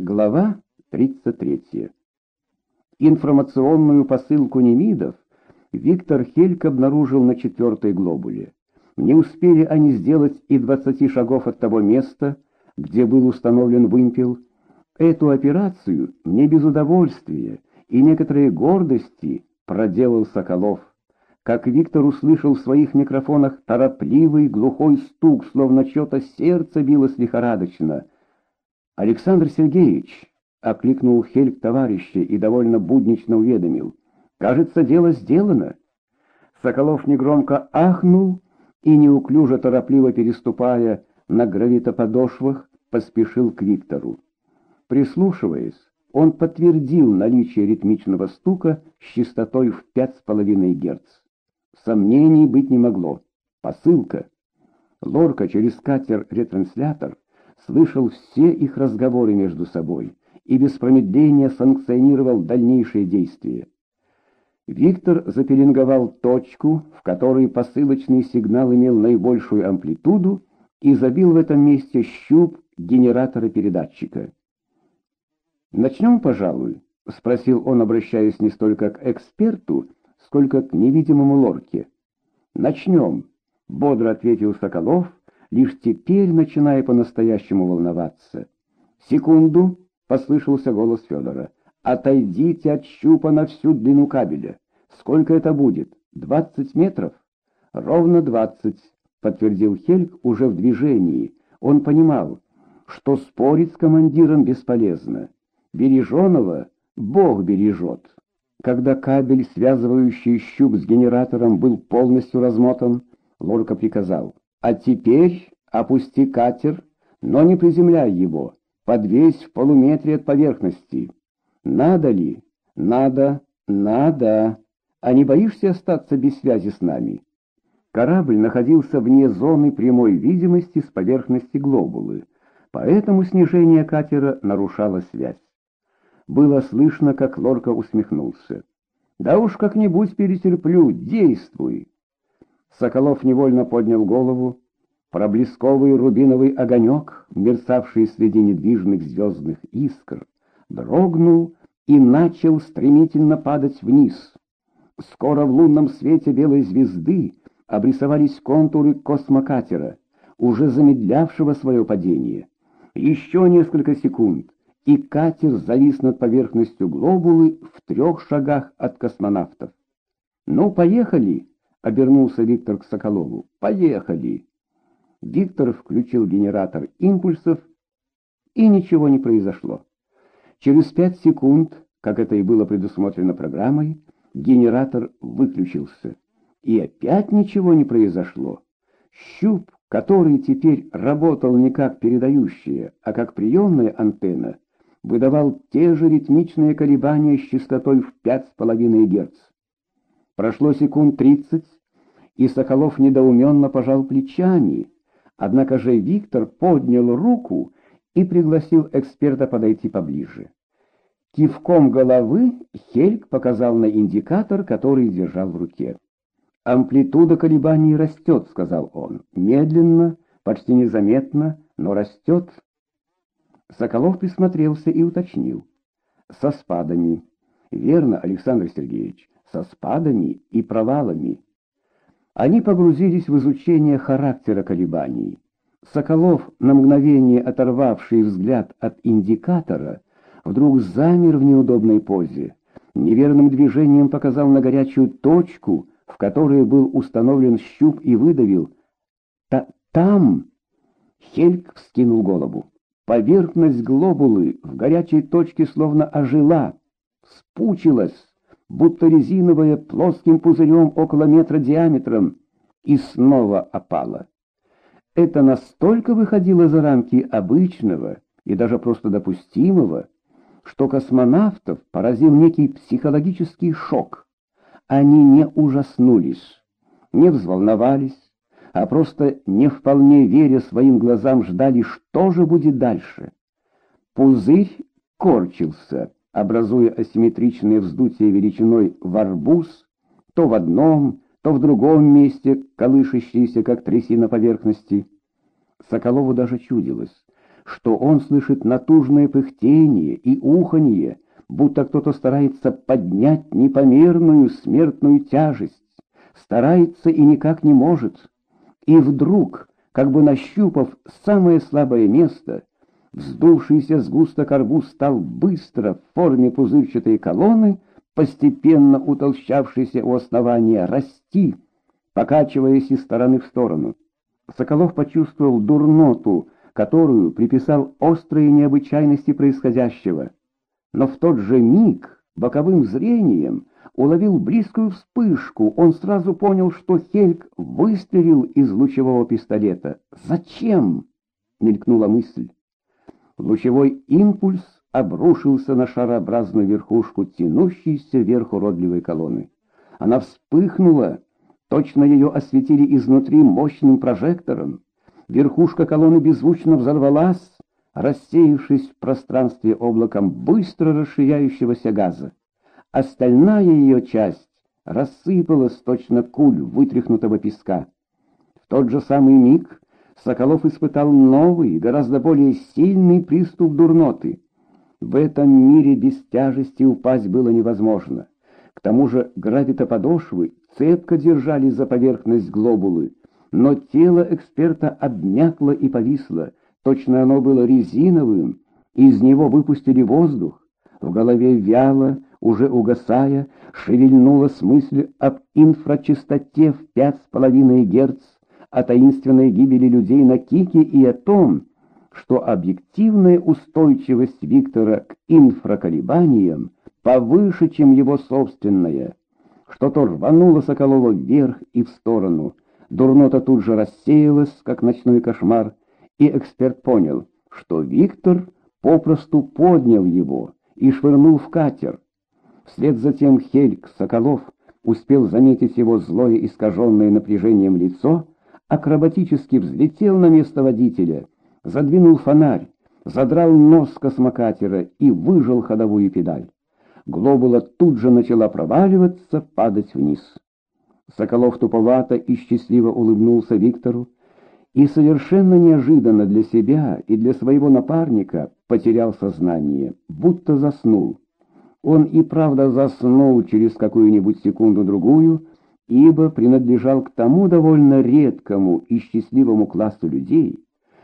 Глава 33. Информационную посылку Немидов Виктор Хельк обнаружил на четвертой глобуле. Не успели они сделать и двадцати шагов от того места, где был установлен вымпел. Эту операцию не без удовольствия и некоторой гордости проделал Соколов. Как Виктор услышал в своих микрофонах торопливый глухой стук, словно чье-то сердце билось лихорадочно — «Александр Сергеевич!» — окликнул Хельк товарища и довольно буднично уведомил. «Кажется, дело сделано». Соколов негромко ахнул и, неуклюже торопливо переступая на гравитоподошвах, поспешил к Виктору. Прислушиваясь, он подтвердил наличие ритмичного стука с частотой в пять с половиной герц. Сомнений быть не могло. Посылка. Лорка через катер-ретранслятор слышал все их разговоры между собой и без промедления санкционировал дальнейшие действия. Виктор запеленговал точку, в которой посылочный сигнал имел наибольшую амплитуду, и забил в этом месте щуп генератора передатчика. «Начнем, пожалуй», — спросил он, обращаясь не столько к эксперту, сколько к невидимому лорке. «Начнем», — бодро ответил Соколов, лишь теперь начиная по-настоящему волноваться. «Секунду!» — послышался голос Федора. «Отойдите от щупа на всю длину кабеля. Сколько это будет? Двадцать метров?» «Ровно двадцать», — подтвердил Хельг уже в движении. Он понимал, что спорить с командиром бесполезно. Береженого Бог бережет. Когда кабель, связывающий щуп с генератором, был полностью размотан, Лорка приказал а теперь опусти катер, но не приземляй его, подвесь в полуметре от поверхности. Надо ли? Надо, надо. А не боишься остаться без связи с нами? Корабль находился вне зоны прямой видимости с поверхности глобулы, поэтому снижение катера нарушало связь. Было слышно, как Лорка усмехнулся. «Да уж как-нибудь перетерплю, действуй!» Соколов невольно поднял голову. Проблесковый рубиновый огонек, мерцавший среди недвижных звездных искр, дрогнул и начал стремительно падать вниз. Скоро в лунном свете белой звезды обрисовались контуры космокатера, уже замедлявшего свое падение. Еще несколько секунд, и катер завис над поверхностью глобулы в трех шагах от космонавтов. «Ну, поехали!» — обернулся Виктор к Соколову. «Поехали!» Виктор включил генератор импульсов, и ничего не произошло. Через пять секунд, как это и было предусмотрено программой, генератор выключился. И опять ничего не произошло. Щуп, который теперь работал не как передающая, а как приемная антенна, выдавал те же ритмичные колебания с частотой в 5,5 Гц. Прошло секунд тридцать, и Соколов недоуменно пожал плечами. Однако же Виктор поднял руку и пригласил эксперта подойти поближе. Кивком головы Хельк показал на индикатор, который держал в руке. «Амплитуда колебаний растет», — сказал он. «Медленно, почти незаметно, но растет». Соколов присмотрелся и уточнил. «Со спадами». «Верно, Александр Сергеевич со спадами и провалами. Они погрузились в изучение характера колебаний. Соколов, на мгновение оторвавший взгляд от индикатора, вдруг замер в неудобной позе. Неверным движением показал на горячую точку, в которой был установлен щуп и выдавил. «Та «Там!» Хельк вскинул голову. Поверхность глобулы в горячей точке словно ожила, спучилась, будто резиновая, плоским пузырем около метра диаметром, и снова опала. Это настолько выходило за рамки обычного и даже просто допустимого, что космонавтов поразил некий психологический шок. Они не ужаснулись, не взволновались, а просто не вполне веря своим глазам ждали, что же будет дальше. Пузырь корчился, образуя асимметричные вздутия величиной в арбуз, то в одном, то в другом месте, колышащиеся, как трясина поверхности. Соколову даже чудилось, что он слышит натужное пыхтение и уханье, будто кто-то старается поднять непомерную смертную тяжесть, старается и никак не может. И вдруг, как бы нащупав самое слабое место, вздувшийся сгусток арбуз стал быстро в форме пузырчатой колонны, постепенно утолщавшейся у основания, расти, покачиваясь из стороны в сторону. Соколов почувствовал дурноту, которую приписал острой необычайности происходящего. Но в тот же миг боковым зрением уловил близкую вспышку. Он сразу понял, что Хельк выстрелил из лучевого пистолета. «Зачем?» — мелькнула мысль. Лучевой импульс обрушился на шарообразную верхушку тянущейся вверх уродливой колонны. Она вспыхнула, точно ее осветили изнутри мощным прожектором. Верхушка колонны беззвучно взорвалась, рассеявшись в пространстве облаком быстро расширяющегося газа. Остальная ее часть рассыпалась точно куль вытряхнутого песка. В тот же самый миг Соколов испытал новый, гораздо более сильный приступ дурноты. В этом мире без тяжести упасть было невозможно. К тому же гравитоподошвы цепко держались за поверхность глобулы, но тело эксперта обмякло и повисло, точно оно было резиновым, из него выпустили воздух. В голове вяло, уже угасая, шевельнулась мысль об инфрачистоте в пять с половиной герц, о таинственной гибели людей на Кике и о том, что объективная устойчивость Виктора к инфраколебаниям повыше, чем его собственная. Что-то рвануло Соколова вверх и в сторону. Дурнота тут же рассеялась, как ночной кошмар, и эксперт понял, что Виктор попросту поднял его и швырнул в катер. Вслед за тем Хельк Соколов успел заметить его злое искаженное напряжением лицо, акробатически взлетел на место водителя, задвинул фонарь, задрал нос космокатера и выжал ходовую педаль. Глобула тут же начала проваливаться, падать вниз. Соколов туповато и счастливо улыбнулся Виктору и совершенно неожиданно для себя и для своего напарника потерял сознание, будто заснул. Он и правда заснул через какую-нибудь секунду-другую, ибо принадлежал к тому довольно редкому и счастливому классу людей,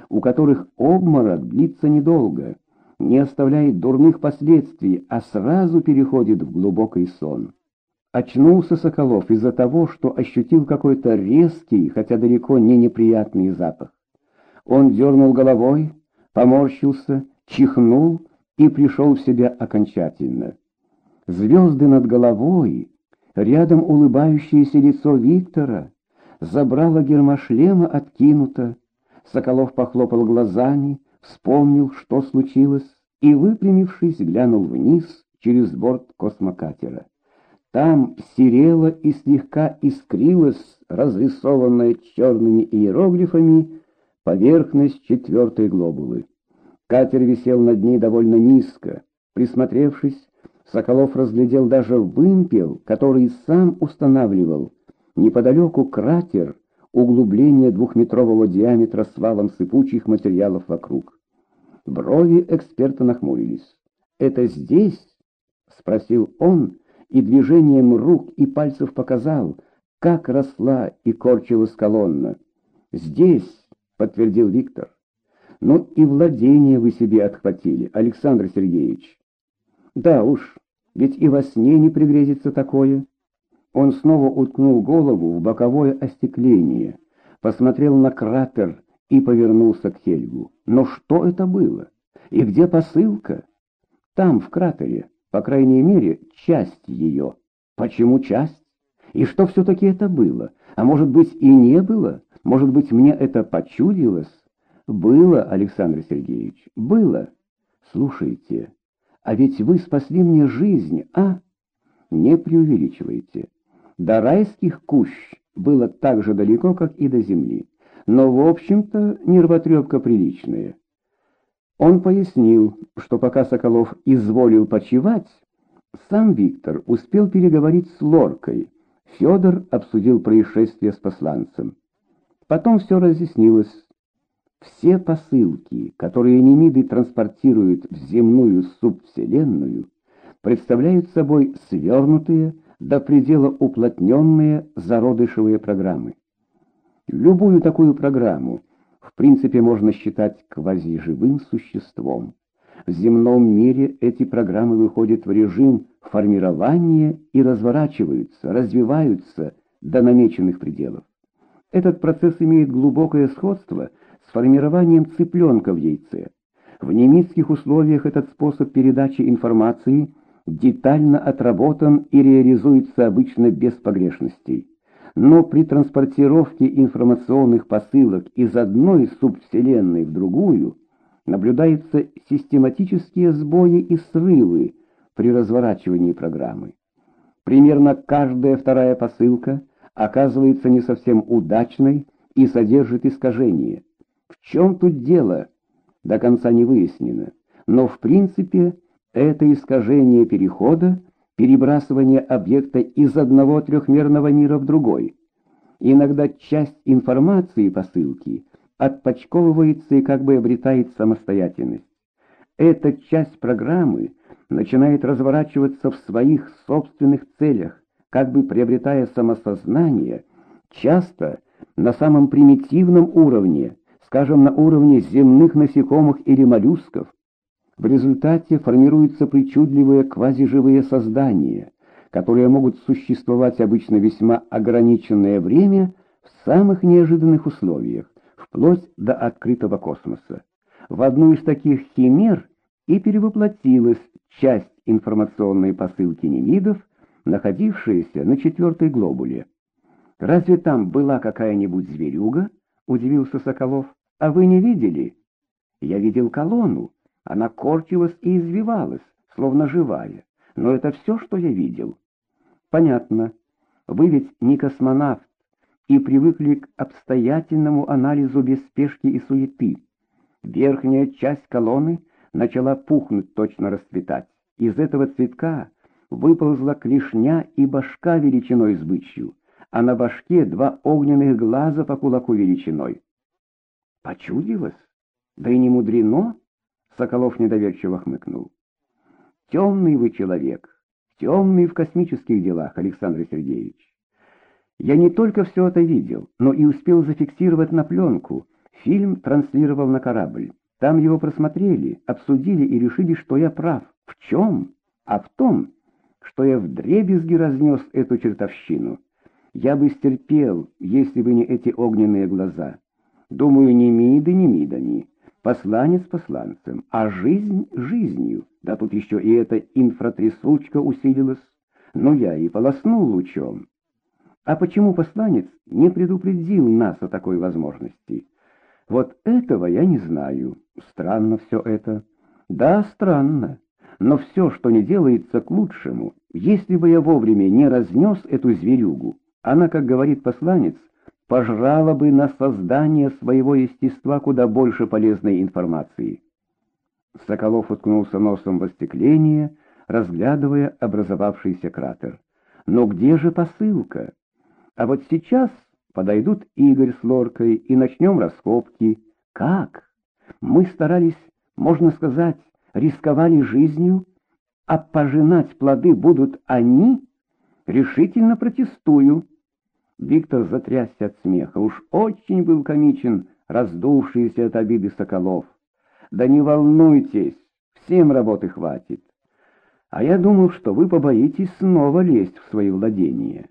у которых обморок длится недолго, не оставляет дурных последствий, а сразу переходит в глубокий сон. Очнулся Соколов из-за того, что ощутил какой-то резкий, хотя далеко не неприятный запах. Он дернул головой, поморщился, чихнул и пришел в себя окончательно. Звезды над головой Рядом улыбающееся лицо Виктора, забрало гермошлема откинуто. Соколов похлопал глазами, вспомнил, что случилось, и, выпрямившись, глянул вниз через борт космокатера. Там серела и слегка искрилась, разрисованная черными иероглифами, поверхность четвертой глобулы. Катер висел над ней довольно низко. Присмотревшись, Соколов разглядел даже вымпел, который сам устанавливал. Неподалеку кратер, углубление двухметрового диаметра с валом сыпучих материалов вокруг. Брови эксперта нахмурились. «Это здесь?» — спросил он, и движением рук и пальцев показал, как росла и корчилась колонна. «Здесь», — подтвердил Виктор. «Ну и владение вы себе отхватили, Александр Сергеевич». «Да уж, ведь и во сне не пригрезится такое. Он снова уткнул голову в боковое остекление, посмотрел на кратер и повернулся к Хельгу. Но что это было? И где посылка? Там, в кратере, по крайней мере, часть ее. Почему часть? И что все-таки это было? А может быть и не было? Может быть мне это почудилось? Было, Александр Сергеевич, было. Слушайте, а ведь вы спасли мне жизнь, а? Не преувеличивайте. До райских кущ было так же далеко, как и до земли. Но, в общем-то, нервотрепка приличная. Он пояснил, что пока Соколов изволил почевать, сам Виктор успел переговорить с Лоркой. Федор обсудил происшествие с посланцем. Потом все разъяснилось. Все посылки, которые Немиды транспортируют в земную субвселенную, представляют собой свернутые, до предела уплотненные зародышевые программы. Любую такую программу в принципе можно считать квазиживым существом. В земном мире эти программы выходят в режим формирования и разворачиваются, развиваются до намеченных пределов. Этот процесс имеет глубокое сходство с формированием цыпленка в яйце. В немецких условиях этот способ передачи информации детально отработан и реализуется обычно без погрешностей. Но при транспортировке информационных посылок из одной субвселенной в другую наблюдаются систематические сбои и срывы при разворачивании программы. Примерно каждая вторая посылка оказывается не совсем удачной и содержит искажения. В чем тут дело? До конца не выяснено. Но в принципе это искажение перехода, перебрасывание объекта из одного трехмерного мира в другой. Иногда часть информации посылки отпочковывается и как бы обретает самостоятельность. Эта часть программы начинает разворачиваться в своих собственных целях, как бы приобретая самосознание, часто на самом примитивном уровне, скажем, на уровне земных насекомых или моллюсков. В результате формируются причудливые квазиживые создания, которые могут существовать обычно весьма ограниченное время в самых неожиданных условиях, вплоть до открытого космоса. В одну из таких химер и перевоплотилась часть информационной посылки немидов, находившаяся на четвертой глобуле. «Разве там была какая-нибудь зверюга?» — удивился Соколов. «А вы не видели?» «Я видел колонну. Она корчилась и извивалась, словно живая. Но это все, что я видел». «Понятно. Вы ведь не космонавт и привыкли к обстоятельному анализу без спешки и суеты. Верхняя часть колонны начала пухнуть, точно расцветать. Из этого цветка выползла клешня и башка величиной с бычью, а на башке два огненных глаза по кулаку величиной. Почудилось? Да и не мудрено, Соколов недоверчиво хмыкнул. Темный вы человек, темный в космических делах, Александр Сергеевич. Я не только все это видел, но и успел зафиксировать на пленку. Фильм транслировал на корабль. Там его просмотрели, обсудили и решили, что я прав. В чем? А в том, что я вдребезги разнес эту чертовщину. Я бы стерпел, если бы не эти огненные глаза. Думаю, не миды, не мидами. Посланец посланцем, а жизнь жизнью. Да тут еще и эта инфратрясучка усилилась. Но я и полоснул лучом. А почему посланец не предупредил нас о такой возможности? Вот этого я не знаю. Странно все это. Да, странно но все, что не делается к лучшему, если бы я вовремя не разнес эту зверюгу, она, как говорит посланец, пожрала бы на создание своего естества куда больше полезной информации. Соколов уткнулся носом в остекление, разглядывая образовавшийся кратер. Но где же посылка? А вот сейчас подойдут Игорь с Лоркой и начнем раскопки. Как? Мы старались, можно сказать, рисковали жизнью, а пожинать плоды будут они, решительно протестую. Виктор затрясся от смеха. Уж очень был комичен, раздувшийся от обиды Соколов. Да не волнуйтесь, всем работы хватит. А я думал, что вы побоитесь снова лезть в свои владения.